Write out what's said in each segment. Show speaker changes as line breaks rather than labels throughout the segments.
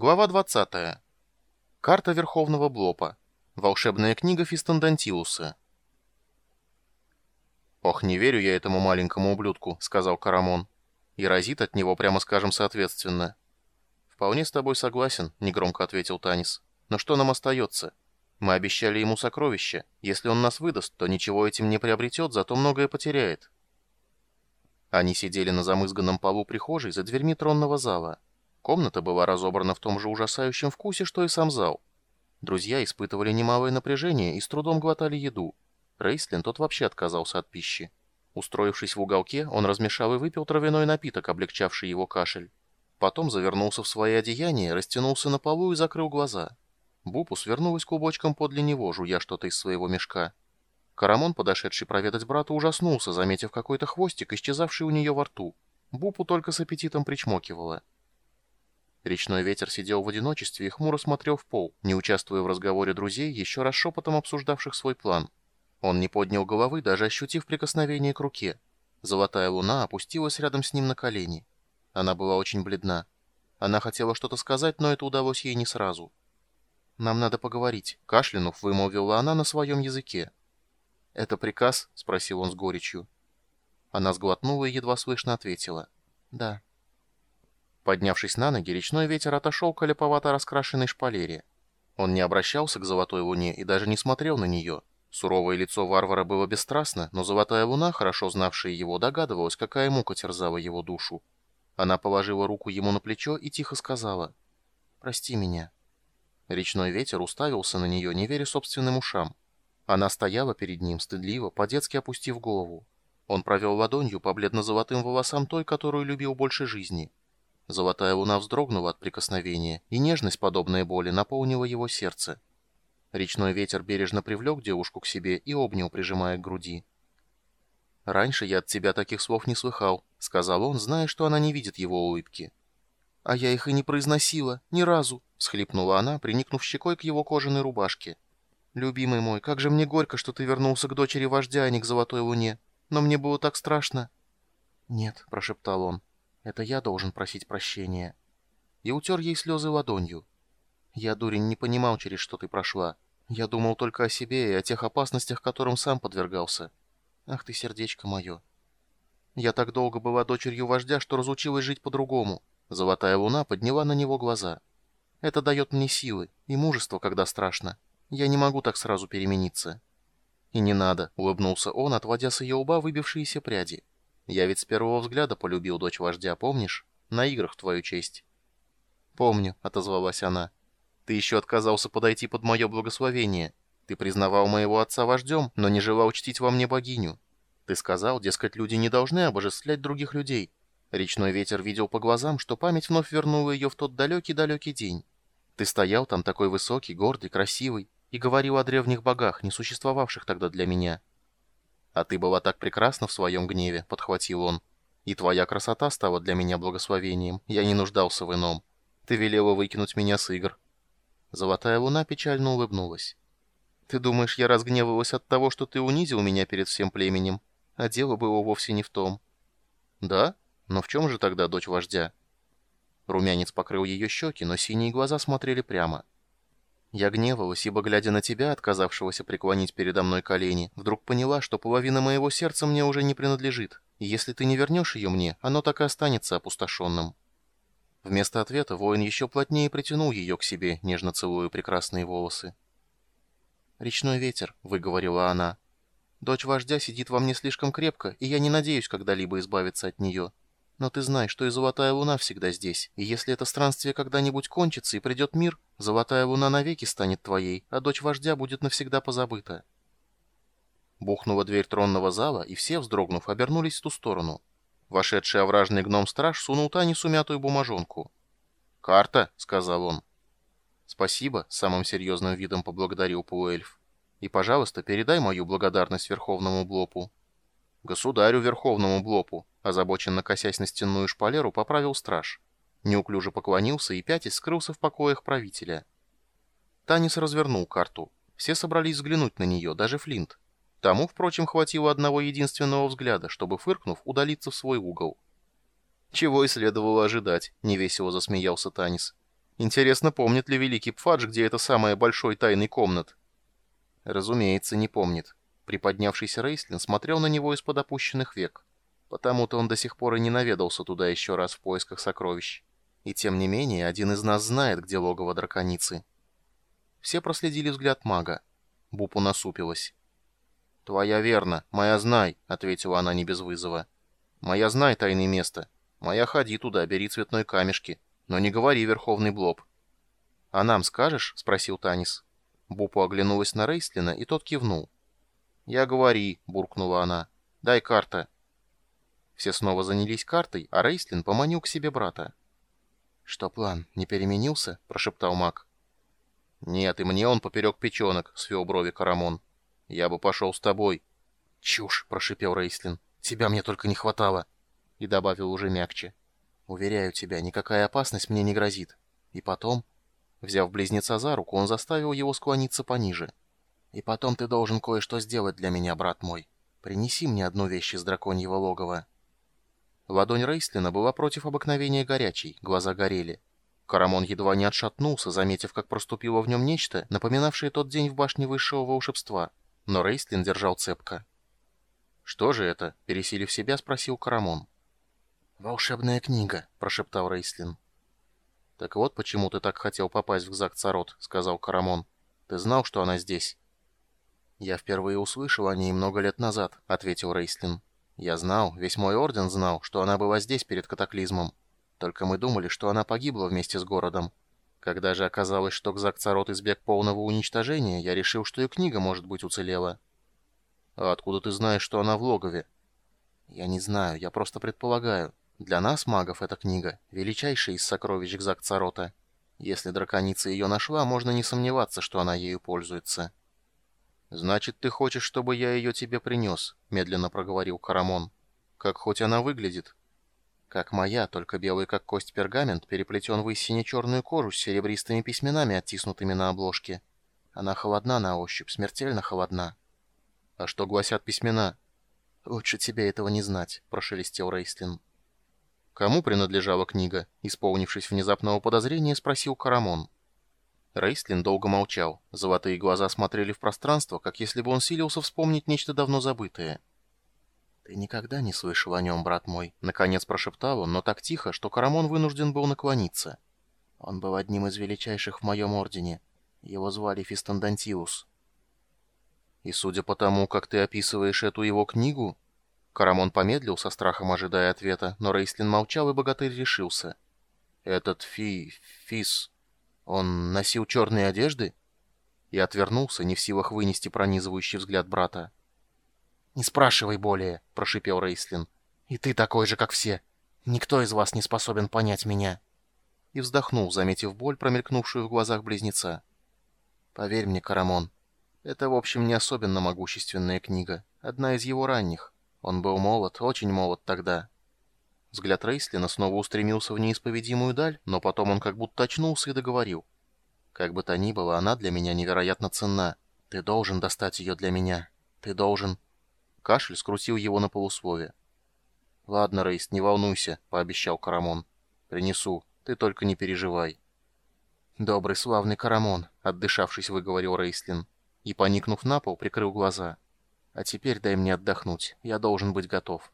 Глава 20. Карта Верховного Блопа. Волшебная книга Фистандантиуса. «Ох, не верю я этому маленькому ублюдку», — сказал Карамон. «И разит от него, прямо скажем, соответственно». «Вполне с тобой согласен», — негромко ответил Танис. «Но что нам остается? Мы обещали ему сокровища. Если он нас выдаст, то ничего этим не приобретет, зато многое потеряет». Они сидели на замызганном полу прихожей за дверьми тронного зала. Комната была разобрана в том же ужасающем вкусе, что и сам зал. Друзья испытывали немалое напряжение и с трудом глотали еду. Рейслин тот вообще отказался от пищи. Устроившись в уголке, он размешал и выпил травяной напиток, облегчавший его кашель. Потом завернулся в свои одеяния, растянулся на полу и закрыл глаза. Бупус вернулась клубочком подле него, жуя что-то из своего мешка. Карамон, подошедший проведать брата, ужаснулся, заметив какой-то хвостик, исчезавший у нее во рту. Бупу только с аппетитом причмокивала. Речной ветер сидел в одиночестве и хмуро смотрел в пол, не участвуя в разговоре друзей, еще раз шепотом обсуждавших свой план. Он не поднял головы, даже ощутив прикосновение к руке. Золотая луна опустилась рядом с ним на колени. Она была очень бледна. Она хотела что-то сказать, но это удалось ей не сразу. «Нам надо поговорить», — кашлянув, вымолвила она на своем языке. «Это приказ?» — спросил он с горечью. Она сглотнула и едва слышно ответила. «Да». Поднявшись на ноги, речной ветер отошел к олеповато раскрашенной шпалере. Он не обращался к золотой луне и даже не смотрел на нее. Суровое лицо варвара было бесстрастно, но золотая луна, хорошо знавшая его, догадывалась, какая мука терзала его душу. Она положила руку ему на плечо и тихо сказала «Прости меня». Речной ветер уставился на нее, не веря собственным ушам. Она стояла перед ним, стыдливо, по-детски опустив голову. Он провел ладонью по бледно-золотым волосам той, которую любил больше жизни. Золотая луна вздрогнула от прикосновения, и нежность, подобная боли, наполнила его сердце. Речной ветер бережно привлек девушку к себе и обнял, прижимая к груди. «Раньше я от тебя таких слов не слыхал», — сказал он, зная, что она не видит его улыбки. «А я их и не произносила, ни разу», — всхлипнула она, приникнув щекой к его кожаной рубашке. «Любимый мой, как же мне горько, что ты вернулся к дочери вождя, а не к золотой луне. Но мне было так страшно». «Нет», — прошептал он, это я должен просить прощения. И утер ей слезы ладонью. Я, дурень, не понимал, через что ты прошла. Я думал только о себе и о тех опасностях, которым сам подвергался. Ах ты, сердечко мое. Я так долго была дочерью вождя, что разучилась жить по-другому. Золотая луна подняла на него глаза. Это дает мне силы и мужество, когда страшно. Я не могу так сразу перемениться. И не надо, улыбнулся он, отводя с ее лба выбившиеся пряди. Я ведь с первого взгляда полюбил дочь вождя, помнишь? На играх в твою честь». «Помню», — отозвалась она. «Ты еще отказался подойти под мое благословение. Ты признавал моего отца вождем, но не желал чтить во мне богиню. Ты сказал, дескать, люди не должны обожествлять других людей. Речной ветер видел по глазам, что память вновь вернула ее в тот далекий-далекий день. Ты стоял там такой высокий, гордый, красивый, и говорил о древних богах, не существовавших тогда для меня. «А ты была так прекрасна в своем гневе», — подхватил он. «И твоя красота стала для меня благословением. Я не нуждался в ином. Ты велела выкинуть меня с игр». Золотая луна печально улыбнулась. «Ты думаешь, я разгневалась от того, что ты унизил меня перед всем племенем? А дело было вовсе не в том». «Да? Но в чем же тогда дочь вождя?» Румянец покрыл ее щеки, но синие глаза смотрели прямо. Я гневалась, ибо, глядя на тебя, отказавшегося преклонить передо мной колени, вдруг поняла, что половина моего сердца мне уже не принадлежит, и если ты не вернешь ее мне, оно так и останется опустошенным». Вместо ответа воин еще плотнее притянул ее к себе, нежно целуя прекрасные волосы. «Речной ветер», — выговорила она. «Дочь вождя сидит во мне слишком крепко, и я не надеюсь когда-либо избавиться от нее. Но ты знай, что и Золотая Луна всегда здесь, и если это странствие когда-нибудь кончится и придет мир, Золотая Луна навеки станет твоей, а дочь вождя будет навсегда позабыта». Бухнула дверь тронного зала, и все, вздрогнув, обернулись в ту сторону. Вошедший овражный гном-страж сунул Танису мятую бумажонку. «Карта», — сказал он. «Спасибо», — самым серьезным видом поблагодарил полуэльф. «И, пожалуйста, передай мою благодарность Верховному Блопу». «Государю Верховному Блопу», озабоченно косясь на стенную шпалеру, поправил страж. Неуклюже поклонился и пятясь скрылся в покоях правителя. Танис развернул карту. Все собрались взглянуть на нее, даже Флинт. Тому, впрочем, хватило одного единственного взгляда, чтобы, фыркнув, удалиться в свой угол. «Чего и следовало ожидать», — невесело засмеялся Танис. Интересно, помнит ли великий Пфадж, где это самая большой тайный комнат? Разумеется, не помнит. Приподнявшийся Рейслин смотрел на него из-под опущенных век. Потому-то он до сих пор и не наведался туда еще раз в поисках сокровищ. И тем не менее, один из нас знает, где логово драконицы. Все проследили взгляд мага. Бупу насупилась. «Твоя верно, моя знай», — ответила она не без вызова. «Моя знай тайное место. Моя ходи туда, бери цветной камешки. Но не говори, Верховный Блоб». «А нам скажешь?» — спросил Танис. Бупу оглянулась на Рейслина, и тот кивнул. «Я говори», — буркнула она. «Дай карта». Все снова занялись картой, а Рейслин поманил к себе брата. «Что план, не переменился?» — прошептал маг. «Нет, и мне он поперек печенок», — свел брови Карамон. «Я бы пошел с тобой». «Чушь!» — прошипел Рейслин. «Тебя мне только не хватало!» И добавил уже мягче. «Уверяю тебя, никакая опасность мне не грозит. И потом...» Взяв близнеца за руку, он заставил его склониться пониже. «И потом ты должен кое-что сделать для меня, брат мой. Принеси мне одну вещь из драконьего логова». Ладонь Рейслина была против обыкновения горячей, глаза горели. Карамон едва не отшатнулся, заметив, как проступило в нем нечто, напоминавшее тот день в башне высшего волшебства — но Рейстлин держал цепко. «Что же это?» — пересилив себя, спросил Карамон. «Волшебная книга», — прошептал Рейслин. «Так вот почему ты так хотел попасть в Гзак-Царот», — сказал Карамон. «Ты знал, что она здесь?» «Я впервые услышал о ней много лет назад», — ответил Рейслин. «Я знал, весь мой орден знал, что она была здесь перед катаклизмом. Только мы думали, что она погибла вместе с городом. Когда же оказалось, что Кзак-Царот избег полного уничтожения, я решил, что и книга, может быть, уцелела. А откуда ты знаешь, что она в логове? Я не знаю, я просто предполагаю. Для нас, магов, эта книга — величайшая из сокровищ Кзак-Царота. Если драконица ее нашла, можно не сомневаться, что она ею пользуется. «Значит, ты хочешь, чтобы я ее тебе принес?» — медленно проговорил Карамон. «Как хоть она выглядит?» Как моя, только белый как кость пергамент, переплетен в сине-черную кожу с серебристыми письменами, оттиснутыми на обложке. Она холодна на ощупь, смертельно холодна. А что гласят письмена? Лучше тебе этого не знать, прошелестел Рейстлин. Кому принадлежала книга? Исполнившись внезапного подозрения, спросил Карамон. Рейстлин долго молчал. Золотые глаза смотрели в пространство, как если бы он силился вспомнить нечто давно забытое. «Ты никогда не слышал о нем, брат мой?» Наконец прошептал он, но так тихо, что Карамон вынужден был наклониться. «Он был одним из величайших в моем ордене. Его звали Фистандантиус». «И судя по тому, как ты описываешь эту его книгу...» Карамон помедлил со страхом, ожидая ответа, но Рейслин молчал, и богатырь решился. «Этот Фи... Фис... Он носил черные одежды?» И отвернулся, не в силах вынести пронизывающий взгляд брата. «Не спрашивай более», — прошипел Рейслин. «И ты такой же, как все. Никто из вас не способен понять меня». И вздохнул, заметив боль, промелькнувшую в глазах близнеца. «Поверь мне, Карамон, это, в общем, не особенно могущественная книга. Одна из его ранних. Он был молод, очень молод тогда». Взгляд Рейслина снова устремился в неисповедимую даль, но потом он как будто очнулся и договорил. «Как бы то ни было, она для меня невероятно ценна. Ты должен достать ее для меня. Ты должен...» Кашель скрутил его на полусловие. «Ладно, Рейс, не волнуйся», — пообещал Карамон. «Принесу. Ты только не переживай». «Добрый, славный Карамон», — отдышавшись, выговорил Рейслин. И, поникнув на пол, прикрыл глаза. «А теперь дай мне отдохнуть. Я должен быть готов».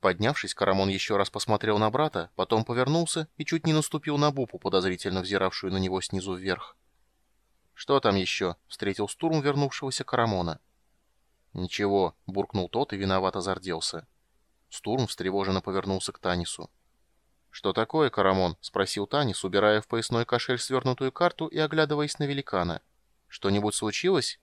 Поднявшись, Карамон еще раз посмотрел на брата, потом повернулся и чуть не наступил на Бупу, подозрительно взиравшую на него снизу вверх. «Что там еще?» — встретил Стурм вернувшегося Карамона. «Ничего», — буркнул тот и виновато зарделся. Стурм встревоженно повернулся к Танису. «Что такое, Карамон?» — спросил Танис, убирая в поясной кошель свернутую карту и оглядываясь на великана. «Что-нибудь случилось?»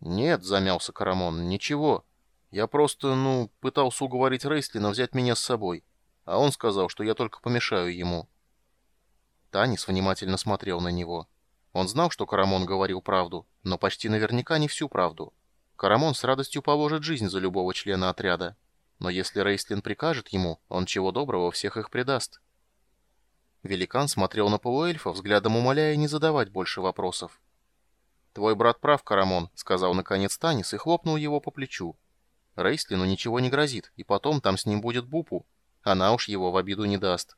«Нет», — замялся Карамон, — «ничего. Я просто, ну, пытался уговорить Рейслина взять меня с собой, а он сказал, что я только помешаю ему». Танис внимательно смотрел на него. Он знал, что Карамон говорил правду, но почти наверняка не всю правду. Карамон с радостью положит жизнь за любого члена отряда. Но если Рейстлин прикажет ему, он чего доброго всех их предаст. Великан смотрел на полуэльфа, взглядом умоляя не задавать больше вопросов. «Твой брат прав, Карамон», — сказал наконец Танис и хлопнул его по плечу. «Рейстлину ничего не грозит, и потом там с ним будет Бупу. Она уж его в обиду не даст».